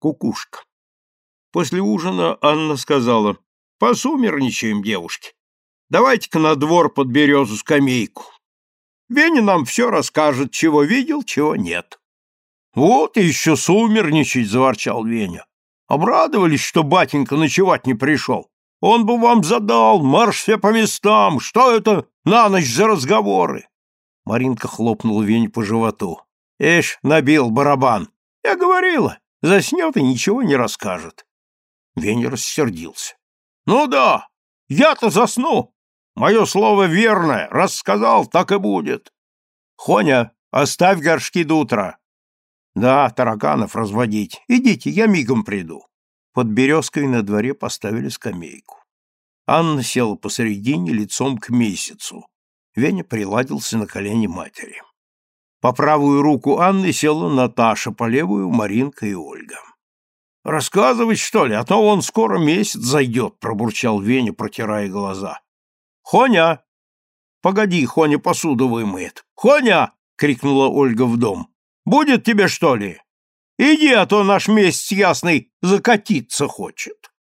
кукушка. После ужина Анна сказала, «Посумерничаем, девушки. Давайте-ка на двор под березу скамейку. Веня нам все расскажет, чего видел, чего нет». «Вот и еще сумерничать!» — заворчал Веня. «Обрадовались, что батенька ночевать не пришел. Он бы вам задал, марш все по местам. Что это на ночь за разговоры?» Маринка хлопнула Веню по животу. «Эш, набил барабан. Я говорила, заснет и ничего не расскажет». Веня рассердился. «Ну да, я-то засну. Мое слово верное. Раз сказал, так и будет. Хоня, оставь горшки до утра. Да, тараканов разводить. Идите, я мигом приду. Под березкой на дворе поставили скамейку. Анна села посередине, лицом к месяцу. Веня приладился на колени матери. По правую руку Анны села Наташа, по левую — Маринка и Ольга. «Рассказывать, что ли, а то он скоро месяц зайдет», — пробурчал Веня, протирая глаза. «Хоня!» «Погоди, Хоня посуду вымыет». «Хоня!» — крикнула Ольга в дом. «Будет тебе, что ли? Иди, а то наш месяц ясный закатиться хочет».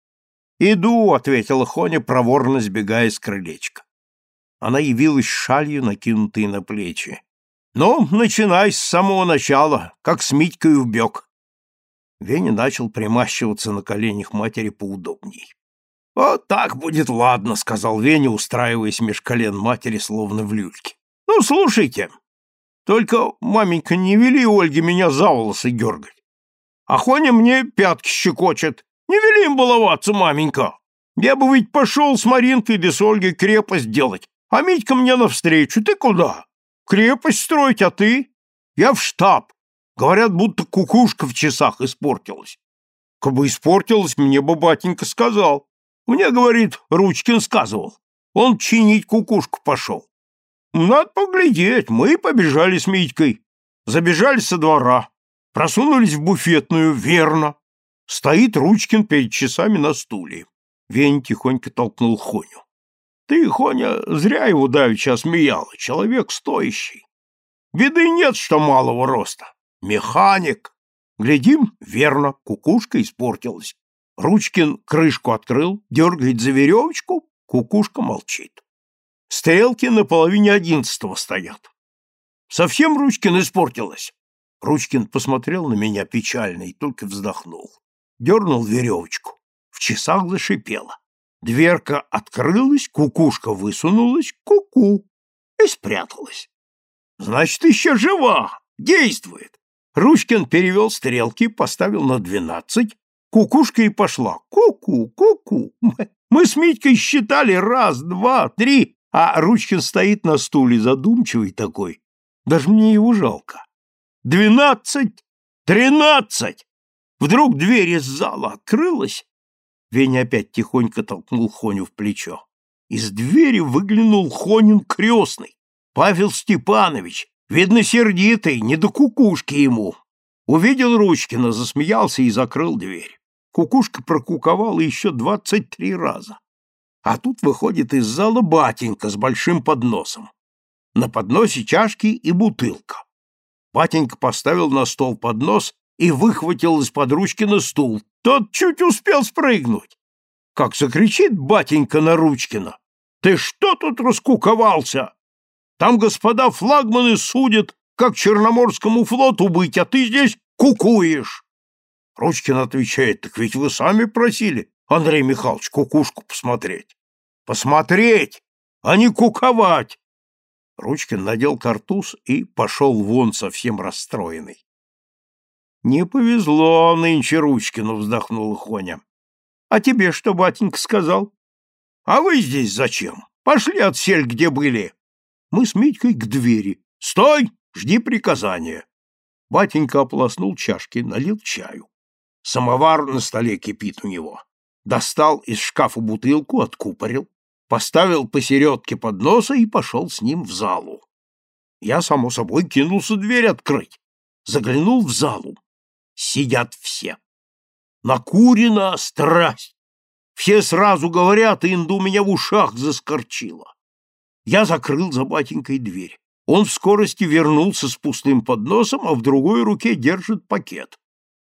«Иду», — ответила Хоня, проворно сбегая с крылечка. Она явилась шалью, накинутой на плечи. «Ну, начинай с самого начала, как с Митькой убег». Веня начал примащиваться на коленях матери поудобней. «Вот так будет ладно», — сказал Веня, устраиваясь меж колен матери, словно в люльке. «Ну, слушайте, только, маменька, не вели Ольге меня за волосы дергать. А Хоня мне пятки щекочет. Не вели им баловаться, маменька. Я бы ведь пошел с Маринкой да с Ольгой крепость делать, а Митька мне навстречу. Ты куда? Крепость строить, а ты? Я в штаб. Говорят, будто кукушка в часах испортилась. Кабы испортилась, мне бы батенька сказал. Мне, говорит, Ручкин сказывал. Он чинить кукушку пошел. Надо поглядеть. Мы побежали с Митькой. Забежали со двора. Просунулись в буфетную, верно. Стоит Ручкин перед часами на стуле. Вень тихонько толкнул Хоню. Ты, Хоня, зря его давеча смеяла. Человек стоящий. Беды нет, что малого роста. Механик. Глядим, верно, кукушка испортилась. Ручкин крышку открыл, дергает за веревочку, кукушка молчит. Стрелки на половине одиннадцатого стоят. Совсем Ручкин испортилась. Ручкин посмотрел на меня печально и только вздохнул. Дернул веревочку. В часах зашипело. Дверка открылась, кукушка высунулась, ку-ку, и спряталась. Значит, еще жива, действует. Ручкин перевел стрелки, поставил на двенадцать, Кукушка и пошла. Ку-ку, ку-ку. Мы с Митькой считали раз, два, три, а Ручкин стоит на стуле задумчивый такой. Даже мне его жалко. Двенадцать, тринадцать. Вдруг дверь из зала открылась. Веня опять тихонько толкнул Хоню в плечо. Из двери выглянул Хонин крестный. Павел Степанович, видно, сердитый, не до кукушки ему. Увидел Ручкина, засмеялся и закрыл дверь. Кукушка прокуковала еще двадцать три раза. А тут выходит из зала батенька с большим подносом. На подносе чашки и бутылка. Батенька поставил на стол поднос и выхватил из-под ручки на стул. Тот чуть успел спрыгнуть. Как закричит батенька на Ручкина. «Ты что тут раскуковался? Там господа флагманы судят, как Черноморскому флоту быть, а ты здесь кукуешь!» Ручкин отвечает, так ведь вы сами просили, Андрей Михайлович, кукушку посмотреть. Посмотреть, а не куковать. Ручкин надел картуз и пошел вон совсем расстроенный. Не повезло нынче Ручкину, вздохнул Хоня. А тебе что батенька сказал? А вы здесь зачем? Пошли отсель, где были. Мы с Митькой к двери. Стой, жди приказания. Батенька ополоснул чашки, налил чаю. Самовар на столе кипит у него. Достал из шкафа бутылку, откупорил, поставил посередке подноса и пошел с ним в залу. Я, само собой, кинулся дверь открыть. Заглянул в залу. Сидят все. Накурена страсть. Все сразу говорят, и инду меня в ушах заскорчило. Я закрыл за батенькой дверь. Он в скорости вернулся с пустым подносом, а в другой руке держит пакет.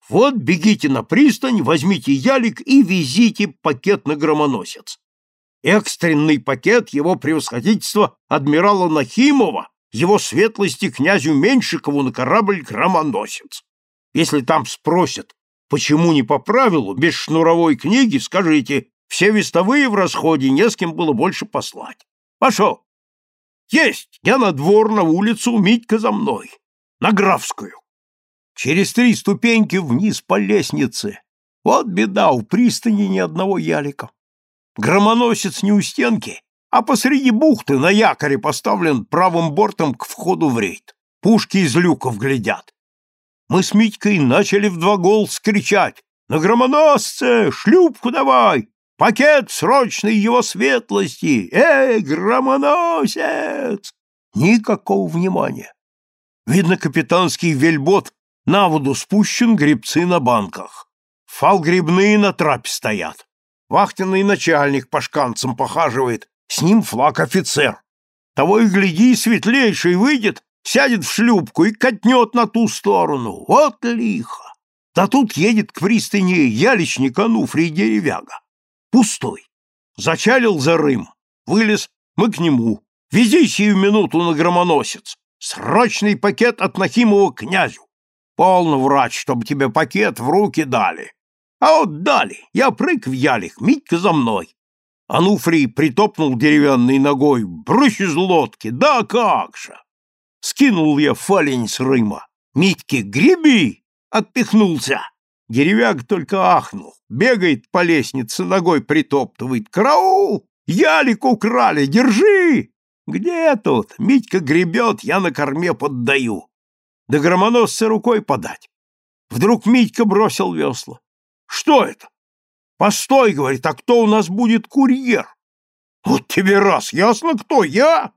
Вот бегите на пристань, возьмите ялик и везите пакет на громоносец. Экстренный пакет его превосходительства адмирала Нахимова, его светлости князю Меньшикову на корабль громоносец. Если там спросят, почему не по правилу, без шнуровой книги, скажите, все вестовые в расходе, не с кем было больше послать. Пошел. Есть, я на двор, на улицу, Митька за мной. На Графскую. Через три ступеньки вниз по лестнице. Вот беда, у пристани ни одного ялика. Громоносец не у стенки, а посреди бухты на якоре поставлен правым бортом к входу в рейд. Пушки из люков глядят. Мы с Митькой начали в два голос кричать «На громоносце! Шлюпку давай! Пакет срочный его светлости! Эй, громоносец!» Никакого внимания. Видно, капитанский вельбот на воду спущен, гребцы на банках. Фал грибные на трапе стоят. Вахтенный начальник по шканцам похаживает, с ним флаг офицер. Того и гляди, светлейший выйдет, сядет в шлюпку и катнет на ту сторону. Вот лихо! Да тут едет к пристани яличник Ануфрий Деревяга. Пустой. Зачалил за Рым. Вылез, мы к нему. Вези сию минуту на громоносец. Срочный пакет от Нахимова князю. Полно, врач, чтобы тебе пакет в руки дали. А вот дали. Я прыг в ялик, Митька за мной. Ануфрий притопнул деревянной ногой. Брысь из лодки, да как же! Скинул я фалень с Рыма. Митьке, греби! Отпихнулся. Деревяк только ахнул. Бегает по лестнице, ногой притоптывает. Караул! Ялик украли, держи! Где тут? Митька гребет, я на корме поддаю. Да громоносца рукой подать. Вдруг Митька бросил весла. Что это? Постой, говорит, а кто у нас будет курьер? Вот тебе раз, ясно кто, я?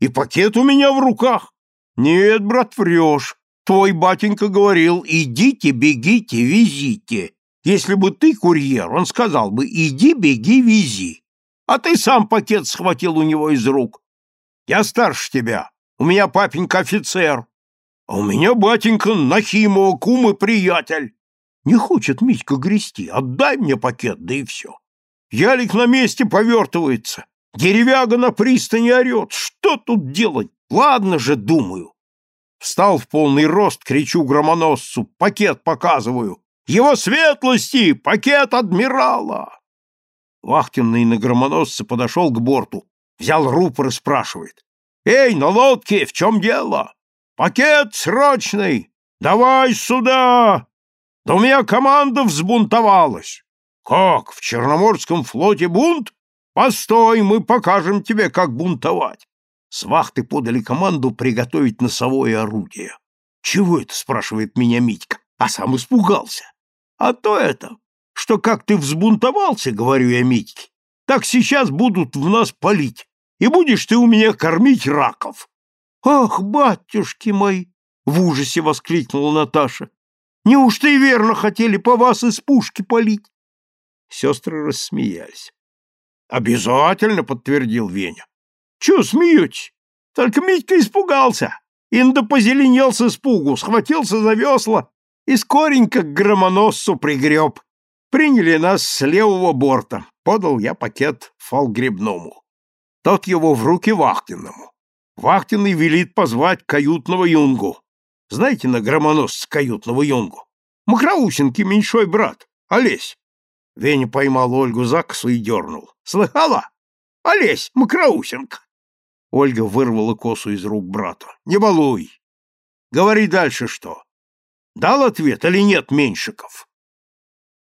И пакет у меня в руках. Нет, брат, врешь. Твой батенька говорил, идите, бегите, везите. Если бы ты курьер, он сказал бы, иди, беги, вези. А ты сам пакет схватил у него из рук. Я старше тебя, у меня папенька офицер, а у меня батенька Нахимова, кум и приятель. Не хочет Митька грести. Отдай мне пакет, да и все. Ялик на месте повертывается. Деревяга на пристани орет. Что тут делать? Ладно же, думаю. Встал в полный рост, кричу громоносцу. Пакет показываю. Его светлости! Пакет адмирала! Вахтенный на громоносце подошел к борту, взял рупор и спрашивает. «Эй, на лодке, в чем дело? Пакет срочный! Давай сюда! Да у меня команда взбунтовалась. Как, в Черноморском флоте бунт? Постой, мы покажем тебе, как бунтовать. С вахты подали команду приготовить носовое орудие. Чего это, спрашивает меня Митька, а сам испугался. А то это, что как ты взбунтовался, говорю я Митьке, так сейчас будут в нас палить, и будешь ты у меня кормить раков. Ах, батюшки мои! В ужасе воскликнула Наташа. Неужто и верно хотели по вас из пушки полить? Сестры рассмеялись. Обязательно, подтвердил Веня. Чего смеетесь? Только Митька испугался. Инда позеленел с испугу, схватился за весла и скоренько к громоносцу пригреб. Приняли нас с левого борта. Подал я пакет фалгребному. Тот его в руки Вахтиному. Вахтенный велит позвать каютного юнгу. Знаете на громоносца каютного юнгу? Макроусенки меньшой брат, Олесь. Веня поймал Ольгу за косу и дернул. Слыхала? Олесь, Макроусенко. Ольга вырвала косу из рук брата. Не балуй. Говори дальше что. Дал ответ или нет Меньшиков?